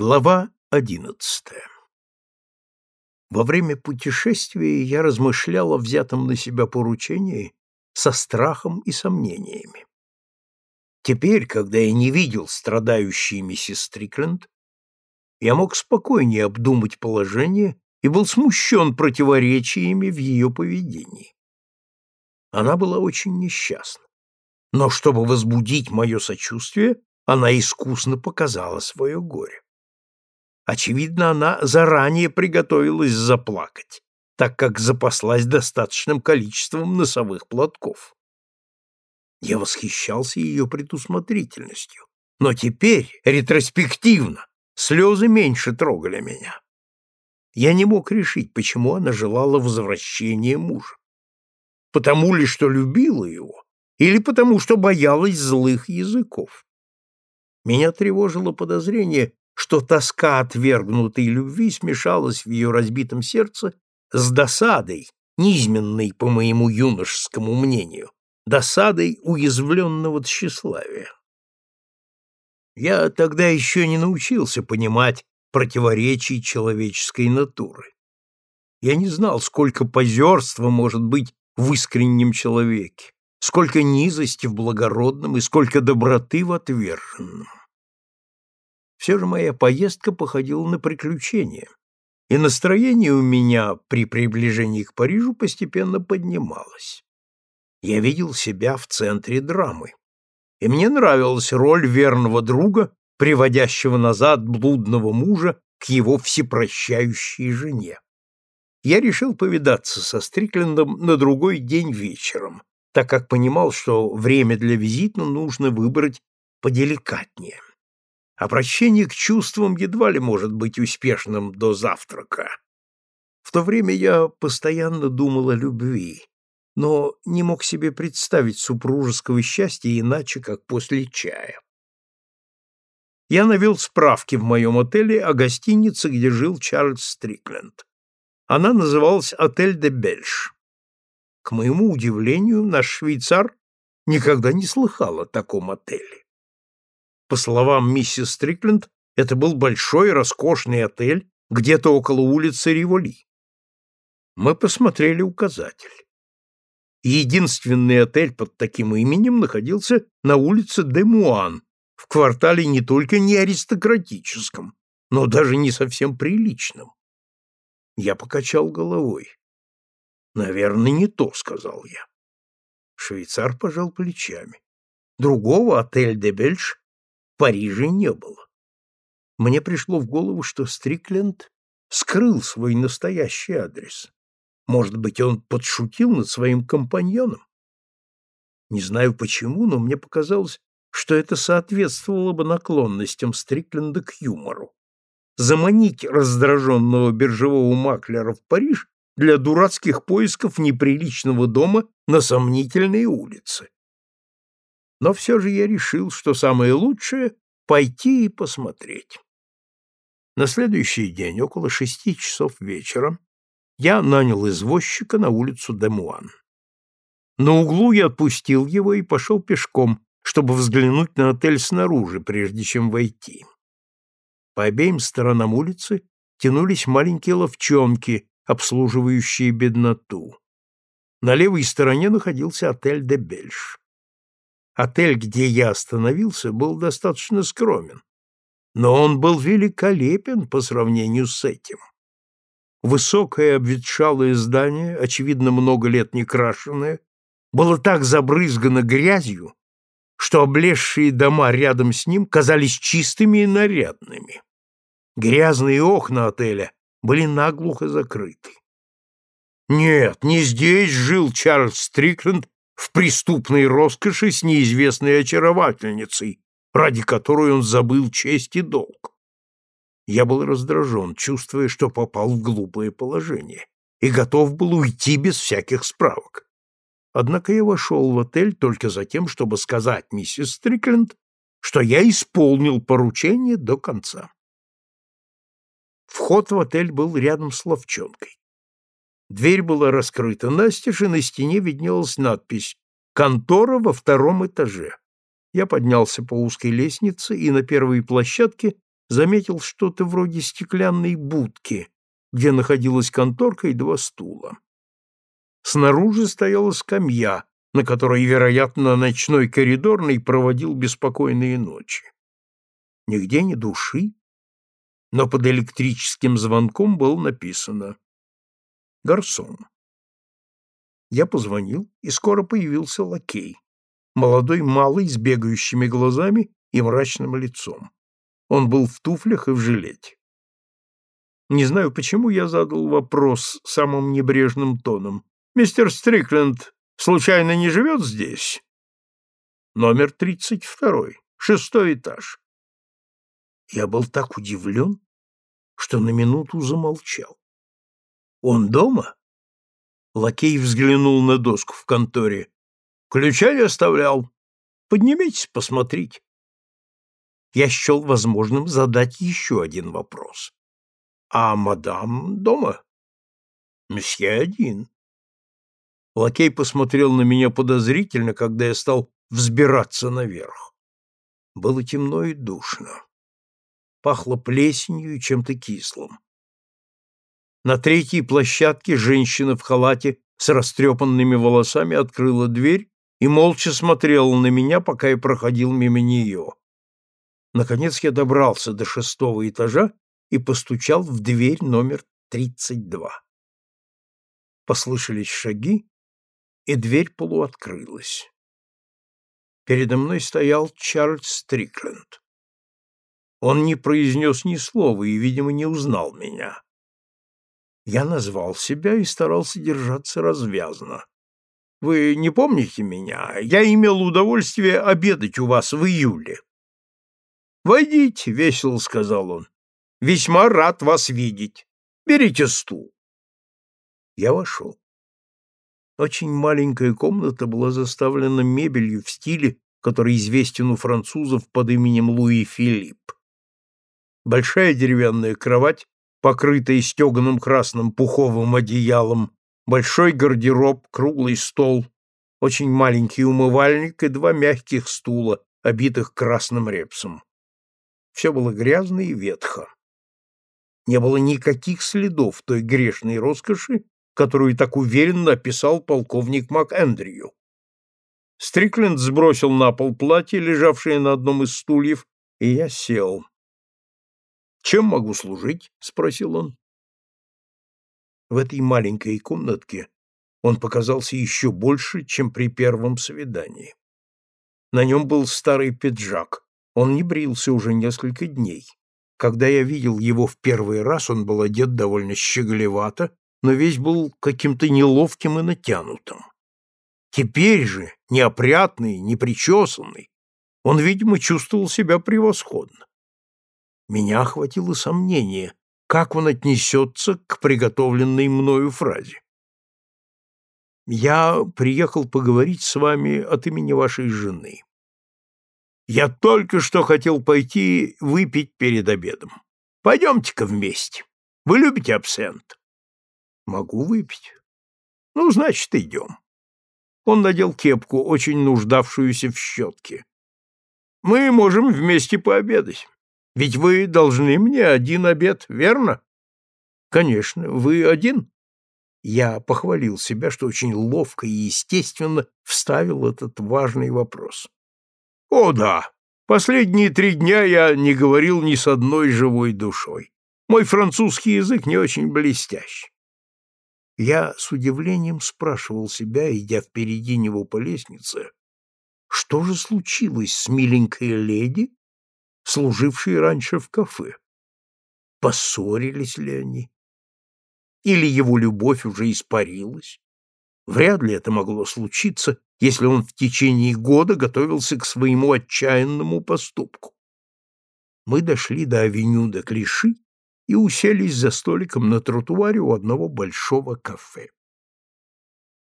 Глава одиннадцатая Во время путешествия я размышлял о взятом на себя поручении со страхом и сомнениями. Теперь, когда я не видел страдающей миссис Стрикленд, я мог спокойнее обдумать положение и был смущен противоречиями в ее поведении. Она была очень несчастна. Но чтобы возбудить мое сочувствие, она искусно показала свое горе. Очевидно, она заранее приготовилась заплакать, так как запаслась достаточным количеством носовых платков. Я восхищался ее предусмотрительностью, но теперь, ретроспективно, слезы меньше трогали меня. Я не мог решить, почему она желала возвращения мужа. Потому ли, что любила его, или потому, что боялась злых языков. Меня тревожило подозрение, что тоска отвергнутой любви смешалась в ее разбитом сердце с досадой, низменной, по моему юношескому мнению, досадой уязвленного тщеславия. Я тогда еще не научился понимать противоречий человеческой натуры. Я не знал, сколько позерства может быть в искреннем человеке, сколько низости в благородном и сколько доброты в отверженном. Все же моя поездка походила на приключение, и настроение у меня при приближении к Парижу постепенно поднималось. Я видел себя в центре драмы, и мне нравилась роль верного друга, приводящего назад блудного мужа к его всепрощающей жене. Я решил повидаться со Стриклендом на другой день вечером, так как понимал, что время для визита нужно выбрать поделикатнее. Обращение к чувствам едва ли может быть успешным до завтрака. В то время я постоянно думал о любви, но не мог себе представить супружеского счастья иначе, как после чая. Я навел справки в моем отеле о гостинице, где жил Чарльз Стрикленд. Она называлась «Отель де Бельш». К моему удивлению, наш швейцар никогда не слыхал о таком отеле. По словам миссис Стрикленд, это был большой роскошный отель где-то около улицы Риволи. Мы посмотрели указатель. Единственный отель под таким именем находился на улице Демуан, в квартале не только не аристократическом, но даже не совсем приличном. Я покачал головой. «Наверное, не то», — сказал я. Швейцар пожал плечами. Другого отель де Бельш Париже не было. Мне пришло в голову, что Стрикленд скрыл свой настоящий адрес. Может быть, он подшутил над своим компаньоном? Не знаю почему, но мне показалось, что это соответствовало бы наклонностям Стрикленда к юмору. Заманить раздраженного биржевого маклера в Париж для дурацких поисков неприличного дома на сомнительной улице но все же я решил, что самое лучшее — пойти и посмотреть. На следующий день, около шести часов вечера, я нанял извозчика на улицу Демуан. На углу я отпустил его и пошел пешком, чтобы взглянуть на отель снаружи, прежде чем войти. По обеим сторонам улицы тянулись маленькие ловчонки, обслуживающие бедноту. На левой стороне находился отель «Де Бельш». Отель, где я остановился, был достаточно скромен, но он был великолепен по сравнению с этим. Высокое обветшалое здание, очевидно, много лет не крашенное, было так забрызгано грязью, что облезшие дома рядом с ним казались чистыми и нарядными. Грязные окна отеля были наглухо закрыты. Нет, не здесь жил Чарльз Стрикленд в преступной роскоши с неизвестной очаровательницей, ради которой он забыл честь и долг. Я был раздражен, чувствуя, что попал в глупое положение, и готов был уйти без всяких справок. Однако я вошел в отель только за тем, чтобы сказать миссис Стрикленд, что я исполнил поручение до конца. Вход в отель был рядом с ловчонкой. Дверь была раскрыта настежь, и на стене виднелась надпись «Контора во втором этаже». Я поднялся по узкой лестнице и на первой площадке заметил что-то вроде стеклянной будки, где находилась конторка и два стула. Снаружи стояла скамья, на которой, вероятно, ночной коридорный проводил беспокойные ночи. Нигде ни души, но под электрическим звонком было написано «Гарсон». Я позвонил, и скоро появился лакей, молодой малый с бегающими глазами и мрачным лицом. Он был в туфлях и в жилете. Не знаю, почему я задал вопрос самым небрежным тоном. «Мистер Стрикленд случайно не живет здесь?» «Номер тридцать второй, шестой этаж». Я был так удивлен, что на минуту замолчал. «Он дома?» Лакей взглянул на доску в конторе. «Ключа я оставлял. Поднимитесь, посмотрите». Я счел возможным задать еще один вопрос. «А мадам дома?» «Месье один». Лакей посмотрел на меня подозрительно, когда я стал взбираться наверх. Было темно и душно. Пахло плесенью и чем-то кислым. На третьей площадке женщина в халате с растрепанными волосами открыла дверь и молча смотрела на меня, пока я проходил мимо нее. Наконец я добрался до шестого этажа и постучал в дверь номер 32. Послышались шаги, и дверь полуоткрылась. Передо мной стоял Чарльз Стрикленд. Он не произнес ни слова и, видимо, не узнал меня. Я назвал себя и старался держаться развязно. «Вы не помните меня? Я имел удовольствие обедать у вас в июле». «Войдите», — весело сказал он. «Весьма рад вас видеть. Берите стул». Я вошел. Очень маленькая комната была заставлена мебелью в стиле, который известен у французов под именем Луи Филипп. Большая деревянная кровать покрытый стеганым красным пуховым одеялом, большой гардероб, круглый стол, очень маленький умывальник и два мягких стула, обитых красным репсом. Все было грязно и ветхо. Не было никаких следов той грешной роскоши, которую так уверенно описал полковник МакЭндрю. Стрикленд сбросил на пол платье, лежавшее на одном из стульев, и я сел. Чем могу служить? спросил он. В этой маленькой комнатке он показался еще больше, чем при первом свидании. На нем был старый пиджак. Он не брился уже несколько дней. Когда я видел его в первый раз, он был одет довольно щеголевато, но весь был каким-то неловким и натянутым. Теперь же, неопрятный, непричесанный, он, видимо, чувствовал себя превосходно. Меня охватило сомнение, как он отнесется к приготовленной мною фразе. «Я приехал поговорить с вами от имени вашей жены. Я только что хотел пойти выпить перед обедом. Пойдемте-ка вместе. Вы любите абсент?» «Могу выпить». «Ну, значит, идем». Он надел кепку, очень нуждавшуюся в щетке. «Мы можем вместе пообедать». Ведь вы должны мне один обед, верно? Конечно, вы один. Я похвалил себя, что очень ловко и естественно вставил этот важный вопрос. О да, последние три дня я не говорил ни с одной живой душой. Мой французский язык не очень блестящ. Я с удивлением спрашивал себя, идя впереди него по лестнице, что же случилось с миленькой леди, служившие раньше в кафе. Поссорились ли они? Или его любовь уже испарилась? Вряд ли это могло случиться, если он в течение года готовился к своему отчаянному поступку. Мы дошли до авеню де Клиши и уселись за столиком на тротуаре у одного большого кафе.